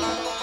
Bye.